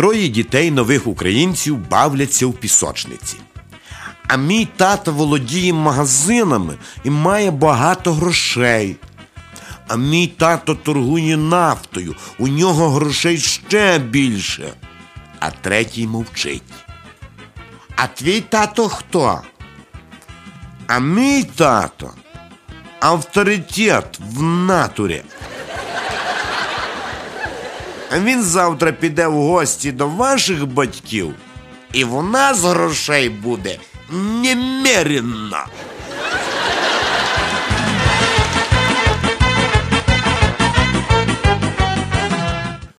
Троє дітей нових українців бавляться в пісочниці. А мій тато володіє магазинами і має багато грошей. А мій тато торгує нафтою, у нього грошей ще більше. А третій мовчить. А твій тато хто? А мій тато авторитет в натурі. Він завтра піде в гості до ваших батьків, і в нас грошей буде немеренно.